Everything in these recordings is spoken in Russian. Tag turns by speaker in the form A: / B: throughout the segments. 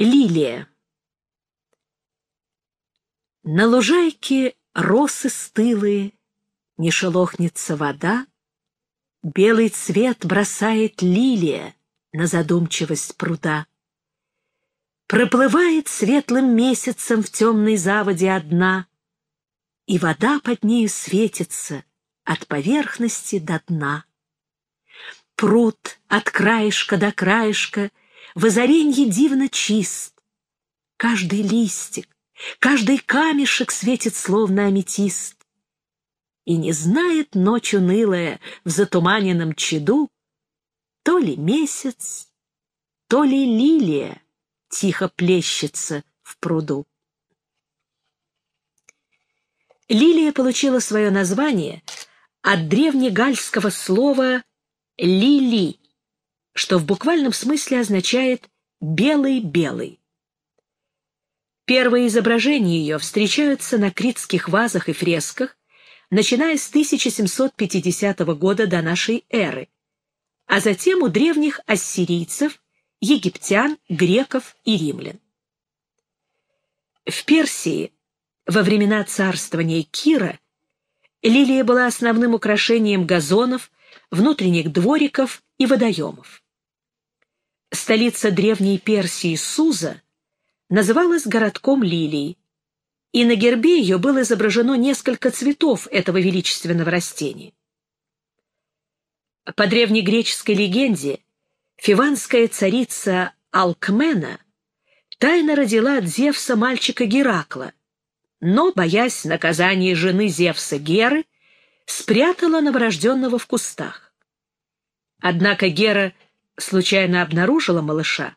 A: Лилия. На лужайке росы стылые, Не шелохнется вода, Белый цвет бросает лилия На задумчивость пруда. Проплывает светлым месяцем В темной заводе одна, И вода под нею светится От поверхности до дна. Пруд от краешка до краешка В озаренье дивно чист. Каждый листик, Каждый камешек светит, словно аметист. И не знает ночь унылая в затуманенном чаду, То ли месяц, то ли лилия тихо плещется в пруду. Лилия получила свое название от древнегальского слова «лили», что в буквальном смысле означает «белый-белый». Первые изображения ее встречаются на критских вазах и фресках, начиная с 1750 года до нашей эры, а затем у древних ассирийцев, египтян, греков и римлян. В Персии во времена царствования Кира лилия была основным украшением газонов, внутренних двориков и водоемов. Столица древней Персии Суза называлась городком лилий, и на гербе ее было изображено несколько цветов этого величественного растения. По древнегреческой легенде, фиванская царица Алкмена тайно родила от Зевса мальчика Геракла, но, боясь наказания жены Зевса Геры, спрятала новорожденного в кустах. Однако Гера случайно обнаружила малыша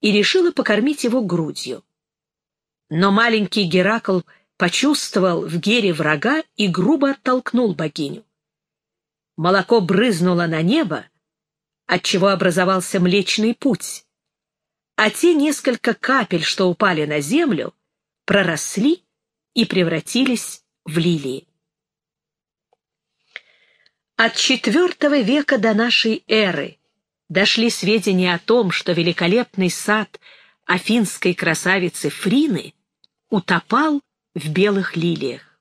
A: и решила покормить его грудью. Но маленький Геракл почувствовал в Гере врага и грубо оттолкнул богиню. Молоко брызнуло на небо, отчего образовался Млечный Путь, а те несколько капель, что упали на землю, проросли и превратились в лилии. От IV века до нашей эры дошли сведения о том, что великолепный сад афинской красавицы Фрины утопал в белых лилиях.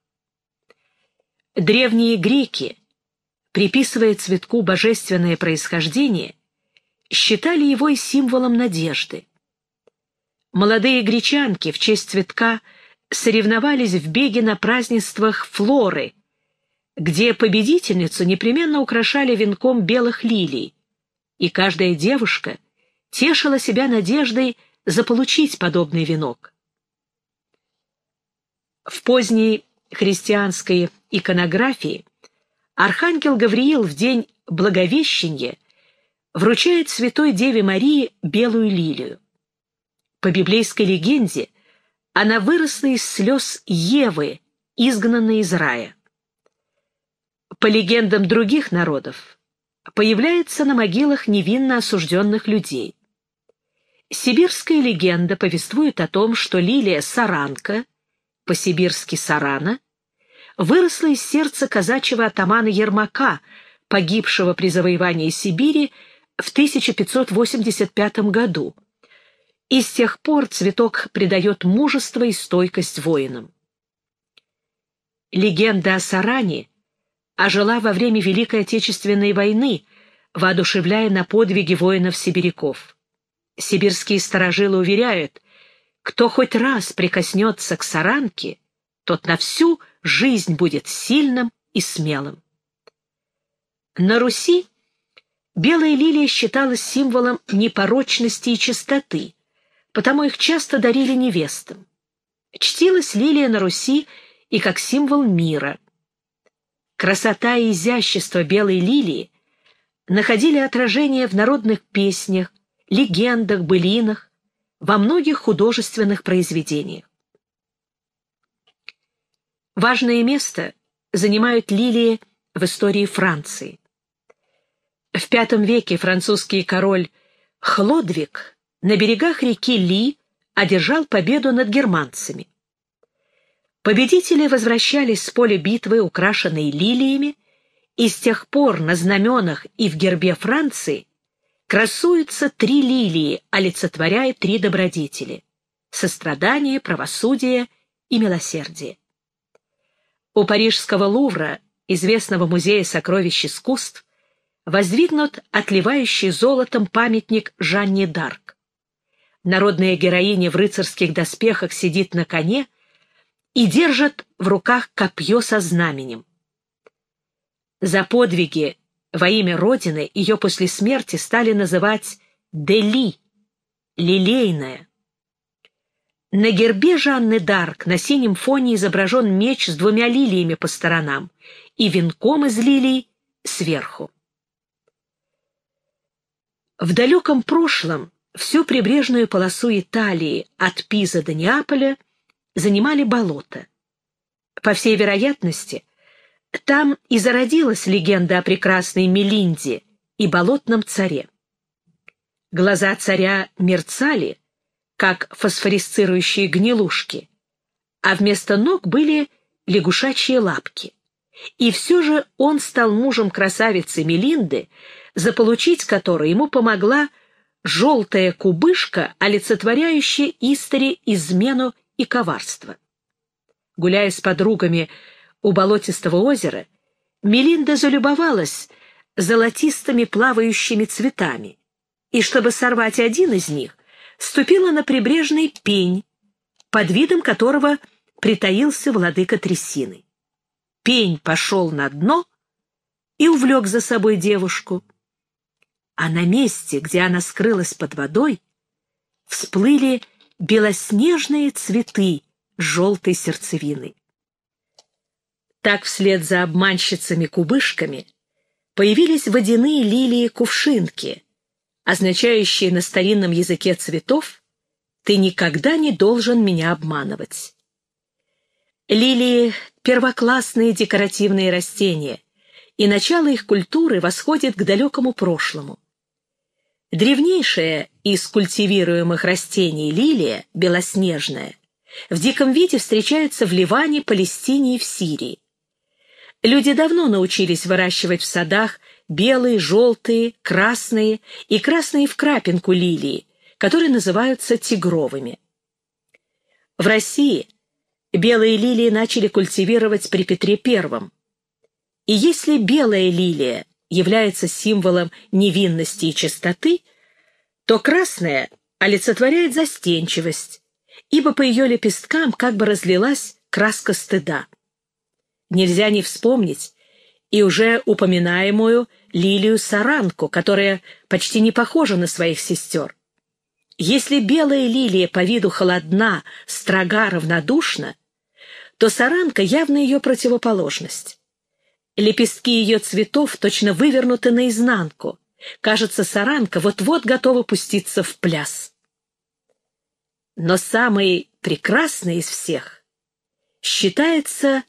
A: Древние греки, приписывая цветку божественное происхождение, считали его и символом надежды. Молодые гречанки в честь цветка соревновались в беге на празднествах Флоры, где победительницу непременно украшали венком белых лилий, и каждая девушка тешила себя надеждой заполучить подобный венок. В поздней христианской иконографии архангел Гавриил в день Благовещения вручает святой Деве Марии белую лилию. По библейской легенде она выросла из слез Евы, изгнанной из рая. По легендам других народов, появляется на могилах невинно осужденных людей. Сибирская легенда повествует о том, что лилия Саранка, по-сибирски Сарана, выросла из сердца казачьего атамана Ермака, погибшего при завоевании Сибири в 1585 году. И с тех пор цветок придает мужество и стойкость воинам. Легенда о Саране ожила во время Великой Отечественной войны, воодушевляя на подвиги воинов-сибиряков. Сибирские сторожилы уверяют, кто хоть раз прикоснется к саранке, тот на всю жизнь будет сильным и смелым. На Руси белая лилия считалась символом непорочности и чистоты, потому их часто дарили невестам. Чтилась лилия на Руси и как символ мира. Красота и изящество белой лилии находили отражение в народных песнях, легендах, былинах, во многих художественных произведениях. Важное место занимают лилии в истории Франции. В V веке французский король Хлодвиг на берегах реки Ли одержал победу над германцами. Победители возвращались с поля битвы, украшенные лилиями, и с тех пор на знаменах и в гербе Франции красуются три лилии, олицетворяя три добродетели — сострадание, правосудие и милосердие. У Парижского Лувра, известного музея сокровищ искусств, воздвигнут отливающий золотом памятник Жанне Дарк. Народная героиня в рыцарских доспехах сидит на коне и держит в руках копье со знаменем. За подвиги во имя Родины ее после смерти стали называть Дели, лилейная. На гербе Жанны Дарк на синем фоне изображен меч с двумя лилиями по сторонам и венком из лилий сверху. В далеком прошлом всю прибрежную полосу Италии от Пиза до Неаполя занимали болота. По всей вероятности, там и зародилась легенда о прекрасной Мелинде и болотном царе. Глаза царя мерцали, как фосфорисцирующие гнилушки, а вместо ног были лягушачьи лапки. И все же он стал мужем красавицы Мелинды, заполучить которую ему помогла желтая кубышка, олицетворяющая истори измену и коварство. Гуляя с подругами у болотистого озера, Мелинда залюбовалась золотистыми плавающими цветами, и, чтобы сорвать один из них, ступила на прибрежный пень, под видом которого притаился владыка трясины. Пень пошел на дно и увлек за собой девушку а на месте, где она скрылась под водой, всплыли белоснежные цветы желтой сердцевиной. Так вслед за обманщицами-кубышками появились водяные лилии-кувшинки, означающие на старинном языке цветов «ты никогда не должен меня обманывать». Лилии — первоклассные декоративные растения, и начало их культуры восходит к далекому прошлому. Древнейшая из культивируемых растений лилия, белоснежная, в диком виде встречается в Ливане, Палестине и в Сирии. Люди давно научились выращивать в садах белые, желтые, красные и красные в крапинку лилии, которые называются тигровыми. В России белые лилии начали культивировать при Петре I. И если белая лилия является символом невинности и чистоты, то красная олицетворяет застенчивость, ибо по ее лепесткам как бы разлилась краска стыда. Нельзя не вспомнить и уже упоминаемую лилию саранку, которая почти не похожа на своих сестер. Если белая лилия по виду холодна, строга, равнодушна, то саранка явно ее противоположность. Лепестки ее цветов точно вывернуты наизнанку. Кажется, саранка вот-вот готова пуститься в пляс. Но самой прекрасной из всех считается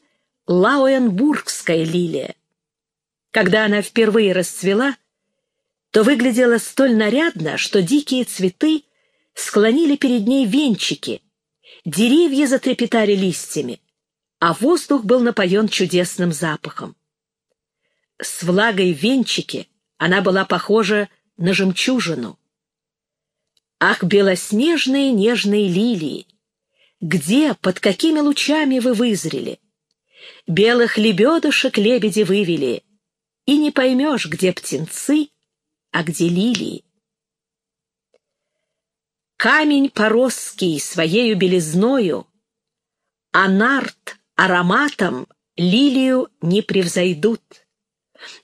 A: лауенбургская лилия. Когда она впервые расцвела, то выглядела столь нарядно, что дикие цветы склонили перед ней венчики, деревья затрепетали листьями, а воздух был напоен чудесным запахом с влагой в венчике она была похожа на жемчужину. Ах, белоснежные нежные лилии! Где, под какими лучами вы вызрели? Белых лебедушек лебеди вывели, и не поймешь, где птенцы, а где лилии. Камень поросский своею белизною, а нарт ароматом лилию не превзойдут.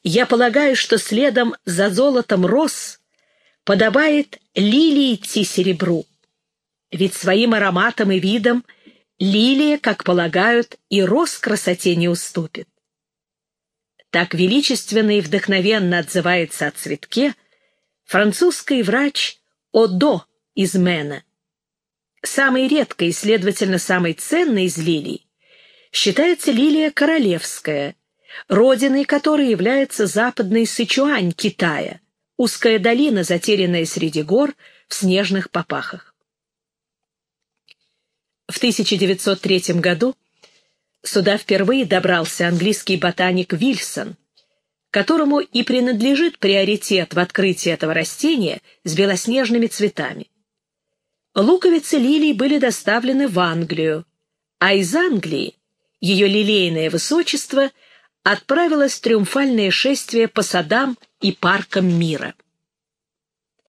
A: Я полагаю, что следом за золотом роз подобает лилии идти серебру. Ведь своим ароматом и видом лилия, как полагают, и роз красоте не уступит. Так величественно и вдохновенно отзывается о цветке французский врач Одо из Мена. Самой редкой и, следовательно, самой ценной из лилий считается лилия королевская – родиной которой является западный Сычуань Китая, узкая долина, затерянная среди гор в снежных попахах. В 1903 году сюда впервые добрался английский ботаник Вильсон, которому и принадлежит приоритет в открытии этого растения с белоснежными цветами. Луковицы лилий были доставлены в Англию, а из Англии ее лилейное высочество отправилось триумфальное шествие по садам и паркам мира.